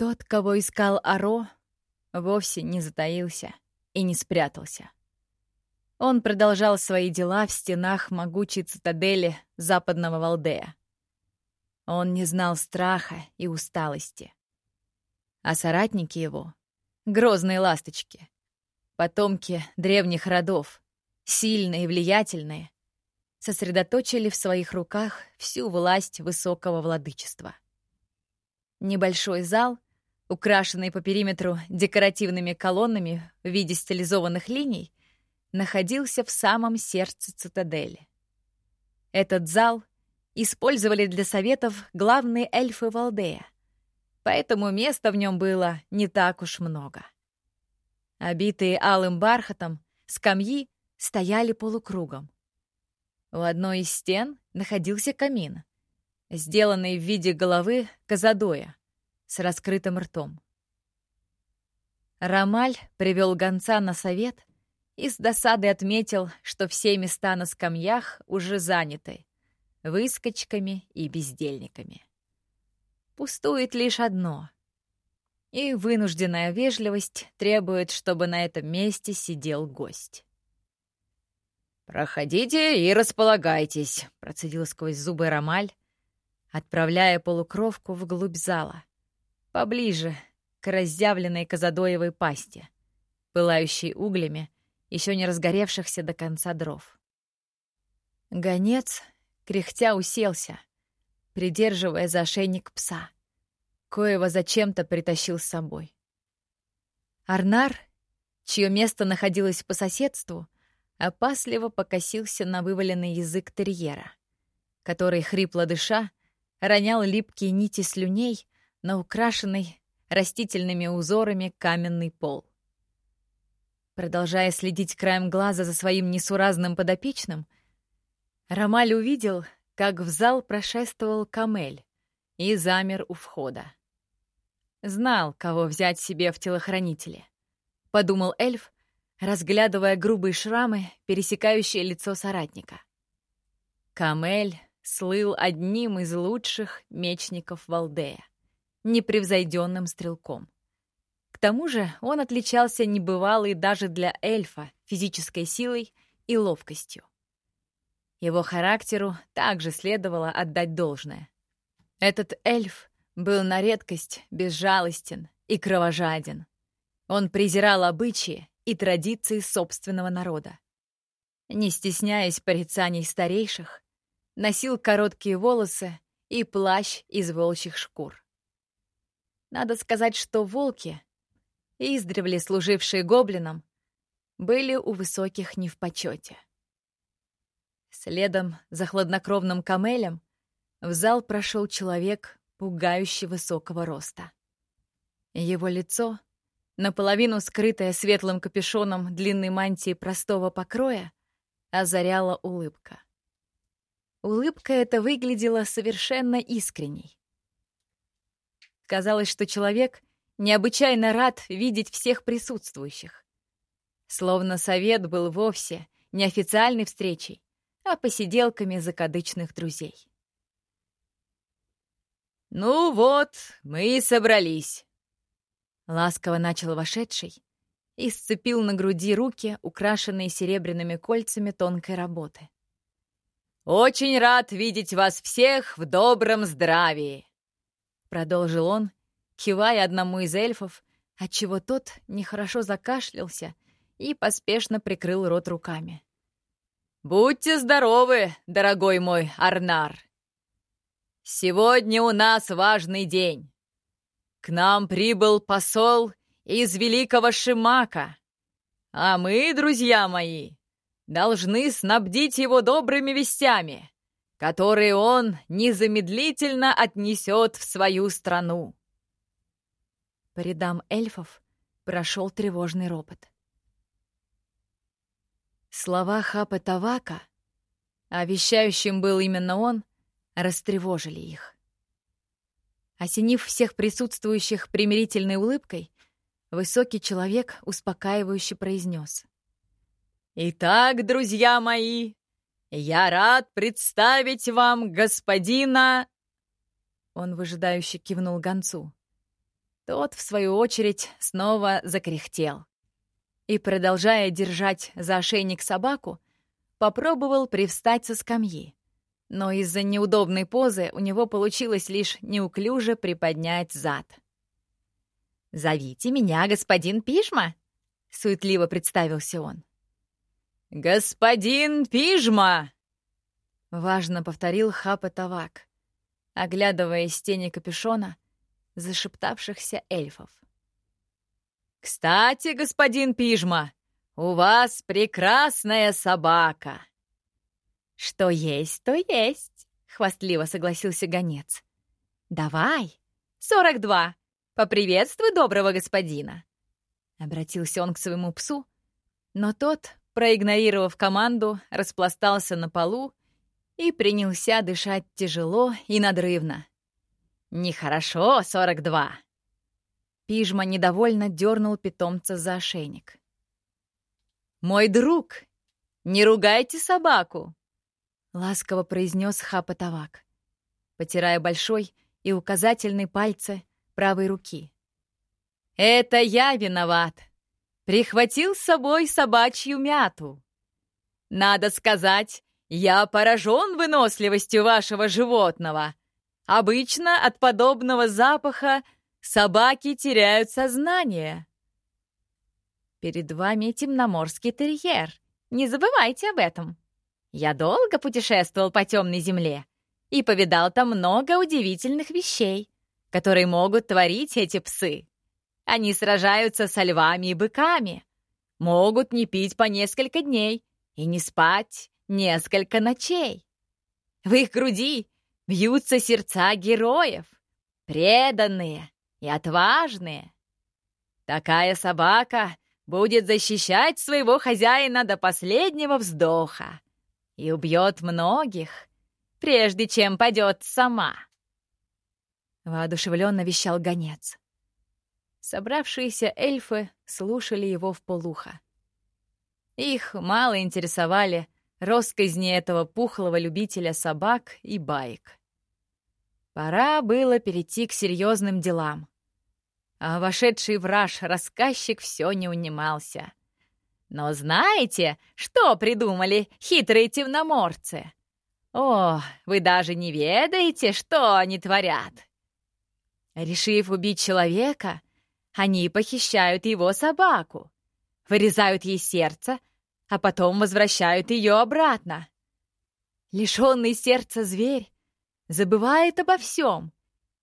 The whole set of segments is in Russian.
Тот, кого искал Аро, вовсе не затаился и не спрятался. Он продолжал свои дела в стенах могучей цитадели западного Валдея. Он не знал страха и усталости. А соратники его — грозные ласточки, потомки древних родов, сильные и влиятельные, сосредоточили в своих руках всю власть высокого владычества. Небольшой зал, украшенный по периметру декоративными колоннами в виде стилизованных линий, находился в самом сердце цитадели. Этот зал использовали для советов главные эльфы Валдея, поэтому места в нем было не так уж много. Обитые алым бархатом, скамьи стояли полукругом. У одной из стен находился камин, сделанный в виде головы Казадоя с раскрытым ртом. Рамаль привел гонца на совет и с досадой отметил, что все места на скамьях уже заняты выскочками и бездельниками. Пустует лишь одно. И вынужденная вежливость требует, чтобы на этом месте сидел гость. «Проходите и располагайтесь», — процедил сквозь зубы Ромаль, отправляя полукровку вглубь зала, поближе к разъявленной казадоевой пасти, пылающей углями еще не разгоревшихся до конца дров. Гонец, кряхтя, уселся, придерживая за ошейник пса, коего зачем-то притащил с собой. Арнар, чье место находилось по соседству, опасливо покосился на вываленный язык терьера, который, хрипло дыша, ронял липкие нити слюней на украшенный растительными узорами каменный пол. Продолжая следить краем глаза за своим несуразным подопечным, Ромаль увидел, как в зал прошествовал Камель и замер у входа. Знал, кого взять себе в телохранители. Подумал эльф, разглядывая грубые шрамы, пересекающие лицо соратника. Камель слыл одним из лучших мечников Валдея, непревзойденным стрелком тому же он отличался небывалой даже для эльфа физической силой и ловкостью. Его характеру также следовало отдать должное. Этот эльф был на редкость безжалостен и кровожаден. Он презирал обычаи и традиции собственного народа. Не стесняясь порицаний старейших, носил короткие волосы и плащ из волчьих шкур. Надо сказать, что волки издревле служившие гоблинам, были у высоких не в почете. Следом за хладнокровным камелем в зал прошел человек, пугающе высокого роста. Его лицо, наполовину скрытое светлым капюшоном длинной мантии простого покроя, озаряла улыбка. Улыбка эта выглядела совершенно искренней. Казалось, что человек необычайно рад видеть всех присутствующих. Словно совет был вовсе не официальной встречей, а посиделками закадычных друзей. «Ну вот, мы и собрались», — ласково начал вошедший и сцепил на груди руки, украшенные серебряными кольцами тонкой работы. «Очень рад видеть вас всех в добром здравии», — продолжил он, кивая одному из эльфов, отчего тот нехорошо закашлялся и поспешно прикрыл рот руками. «Будьте здоровы, дорогой мой Арнар! Сегодня у нас важный день. К нам прибыл посол из Великого Шимака, а мы, друзья мои, должны снабдить его добрыми вестями, которые он незамедлительно отнесет в свою страну. По рядам эльфов прошел тревожный ропот. Слова Хапа Тавака, а был именно он, растревожили их. Осенив всех присутствующих примирительной улыбкой, высокий человек успокаивающе произнес. «Итак, друзья мои, я рад представить вам господина...» Он выжидающе кивнул гонцу Тот, в свою очередь, снова закряхтел. И, продолжая держать за ошейник собаку, попробовал привстать со скамьи. Но из-за неудобной позы у него получилось лишь неуклюже приподнять зад. «Зовите меня господин Пижма», — суетливо представился он. «Господин Пижма!» — важно повторил Хапа Тавак, оглядывая из тени капюшона зашептавшихся эльфов. «Кстати, господин Пижма, у вас прекрасная собака!» «Что есть, то есть», — хвастливо согласился гонец. «Давай, сорок два, поприветствуй доброго господина!» Обратился он к своему псу, но тот, проигнорировав команду, распластался на полу и принялся дышать тяжело и надрывно. «Нехорошо, сорок два!» Пижма недовольно дернул питомца за ошейник. «Мой друг, не ругайте собаку!» — ласково произнес Хапатавак, потирая большой и указательный пальцы правой руки. «Это я виноват. Прихватил с собой собачью мяту. Надо сказать, я поражен выносливостью вашего животного. Обычно от подобного запаха собаки теряют сознание». «Перед вами темноморский терьер. Не забывайте об этом», я долго путешествовал по темной земле и повидал там много удивительных вещей, которые могут творить эти псы. Они сражаются со львами и быками, могут не пить по несколько дней и не спать несколько ночей. В их груди бьются сердца героев, преданные и отважные. Такая собака будет защищать своего хозяина до последнего вздоха и убьет многих, прежде чем падет сама. Воодушевленно вещал гонец. Собравшиеся эльфы слушали его в полухо. Их мало интересовали росказни этого пухлого любителя собак и баек. Пора было перейти к серьезным делам. А вошедший в раж рассказчик все не унимался. Но знаете, что придумали хитрые темноморцы? О, вы даже не ведаете, что они творят. Решив убить человека, они похищают его собаку, вырезают ей сердце, а потом возвращают ее обратно. Лишенный сердца зверь забывает обо всем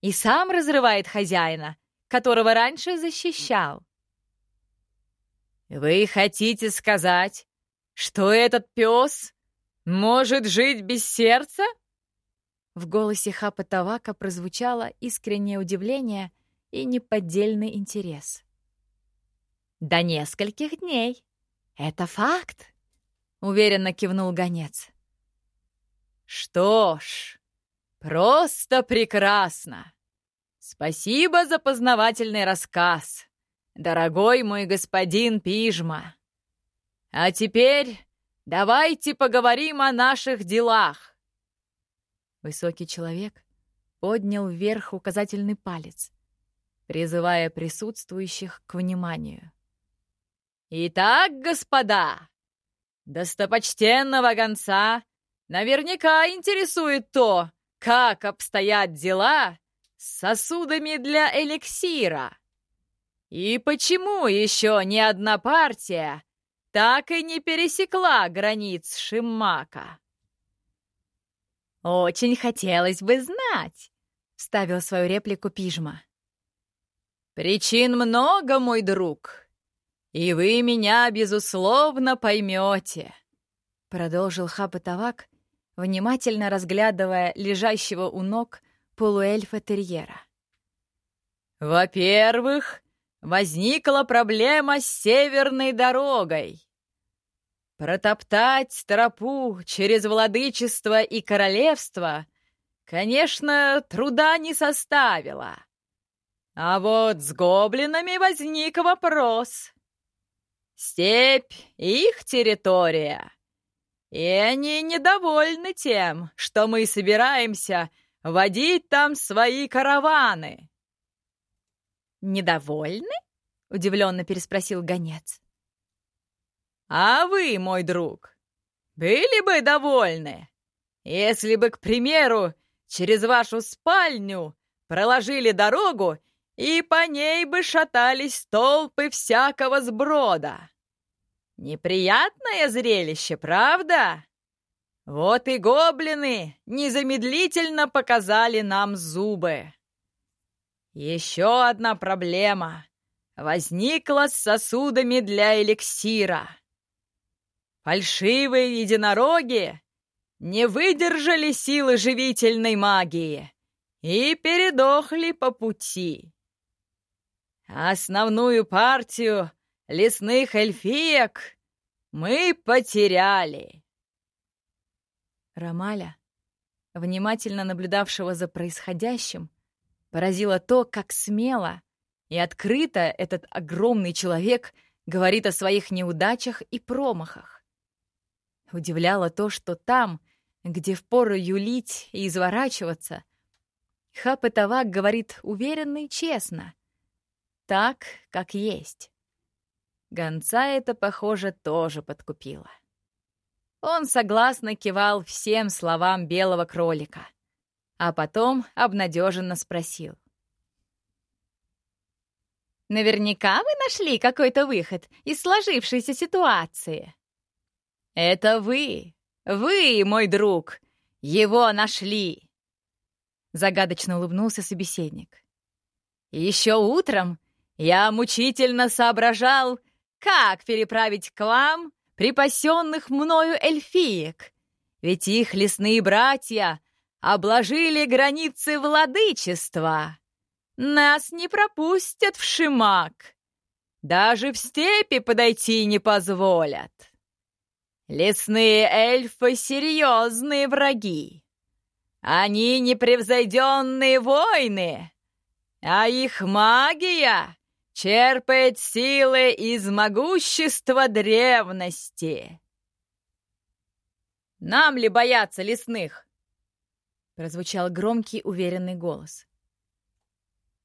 и сам разрывает хозяина, которого раньше защищал. «Вы хотите сказать, что этот пес может жить без сердца?» В голосе Хапа Тавака прозвучало искреннее удивление и неподдельный интерес. «До нескольких дней. Это факт», — уверенно кивнул гонец. «Что ж, просто прекрасно. Спасибо за познавательный рассказ дорогой мой господин Пижма. А теперь давайте поговорим о наших делах. Высокий человек поднял вверх указательный палец, призывая присутствующих к вниманию. «Итак, господа, достопочтенного гонца наверняка интересует то, как обстоят дела с сосудами для эликсира. И почему еще ни одна партия так и не пересекла границ Шиммака? «Очень хотелось бы знать», — вставил свою реплику Пижма. «Причин много, мой друг, и вы меня, безусловно, поймете», — продолжил Хапатавак, внимательно разглядывая лежащего у ног полуэльфа-терьера. «Во-первых, возникла проблема с северной дорогой. Протоптать тропу через владычество и королевство, конечно, труда не составило. А вот с гоблинами возник вопрос. Степь — их территория. И они недовольны тем, что мы собираемся водить там свои караваны. недовольны?» — удивленно переспросил гонец. «А вы, мой друг, были бы довольны, если бы, к примеру, через вашу спальню проложили дорогу и по ней бы шатались толпы всякого сброда. Неприятное зрелище, правда? Вот и гоблины незамедлительно показали нам зубы. Еще одна проблема возникла с сосудами для эликсира. Фальшивые единороги не выдержали силы живительной магии и передохли по пути. Основную партию лесных эльфиек мы потеряли. Ромаля, внимательно наблюдавшего за происходящим, поразило то, как смело и открыто этот огромный человек говорит о своих неудачах и промахах. Удивляло то, что там, где впору юлить и изворачиваться, Хапетавак говорит уверенно и честно, так, как есть. Гонца это, похоже, тоже подкупило. Он согласно кивал всем словам белого кролика, а потом обнадеженно спросил. «Наверняка вы нашли какой-то выход из сложившейся ситуации?» «Это вы, вы, мой друг, его нашли!» Загадочно улыбнулся собеседник. «Еще утром я мучительно соображал, как переправить к вам припасенных мною эльфиек, ведь их лесные братья обложили границы владычества. Нас не пропустят в Шимак, даже в степи подойти не позволят. Лесные эльфы — серьезные враги. Они непревзойденные воины, а их магия черпает силы из могущества древности. «Нам ли бояться лесных?» — прозвучал громкий уверенный голос.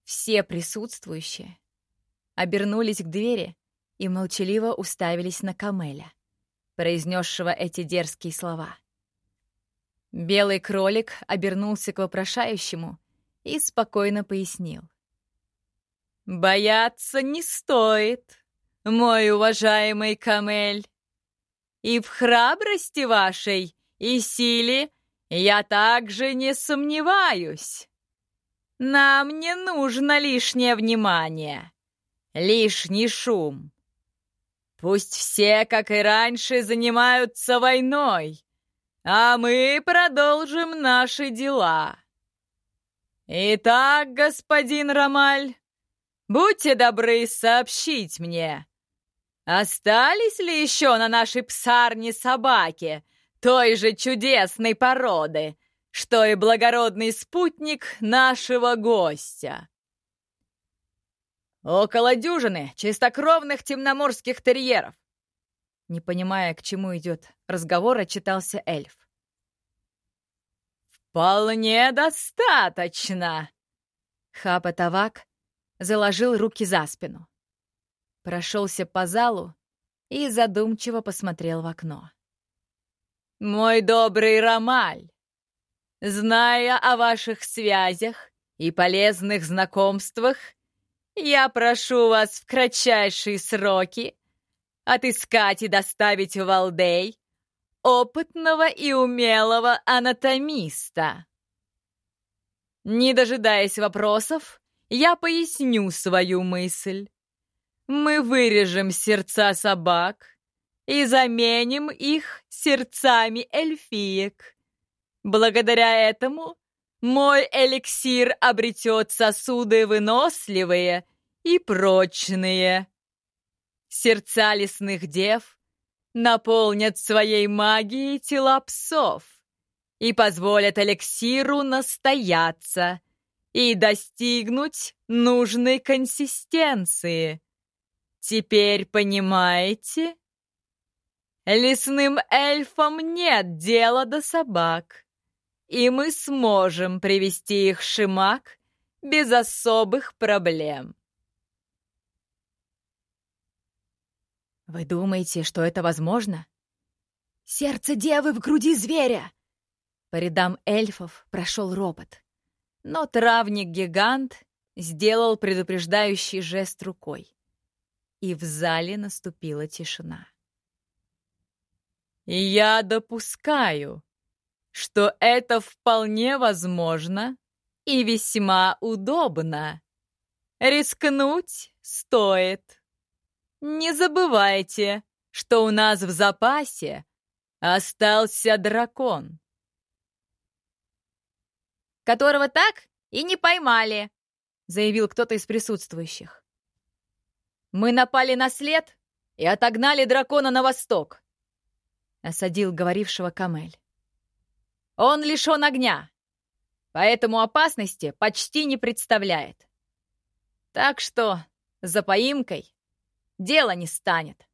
Все присутствующие обернулись к двери и молчаливо уставились на Камеля, произнесшего эти дерзкие слова. Белый кролик обернулся к вопрошающему и спокойно пояснил. «Бояться не стоит, мой уважаемый Камель. И в храбрости вашей и силе я также не сомневаюсь. Нам не нужно лишнее внимание, лишний шум. Пусть все, как и раньше, занимаются войной, а мы продолжим наши дела. Итак, господин Ромаль, Будьте добры сообщить мне, остались ли еще на нашей псарне собаки той же чудесной породы, что и благородный спутник нашего гостя? Около дюжины чистокровных темноморских терьеров. Не понимая, к чему идет разговор, отчитался эльф. «Вполне достаточно!» Хапа Тавак заложил руки за спину. Прошелся по залу и задумчиво посмотрел в окно. «Мой добрый Ромаль, зная о ваших связях и полезных знакомствах, я прошу вас в кратчайшие сроки отыскать и доставить в Валдей опытного и умелого анатомиста. Не дожидаясь вопросов, я поясню свою мысль. Мы вырежем сердца собак и заменим их сердцами эльфиек. Благодаря этому мой эликсир обретет сосуды выносливые и прочные. Сердца лесных дев наполнят своей магией тела псов и позволят эликсиру настояться — и достигнуть нужной консистенции. Теперь понимаете? Лесным эльфам нет дела до собак, и мы сможем привести их Шимак без особых проблем. Вы думаете, что это возможно? Сердце девы в груди зверя! По рядам эльфов прошел ропот. Но травник-гигант сделал предупреждающий жест рукой. И в зале наступила тишина. «Я допускаю, что это вполне возможно и весьма удобно. Рискнуть стоит. Не забывайте, что у нас в запасе остался дракон. Которого так и не поймали, заявил кто-то из присутствующих. Мы напали на след и отогнали дракона на восток, осадил говорившего Камель. Он лишен огня, поэтому опасности почти не представляет. Так что за поимкой дело не станет.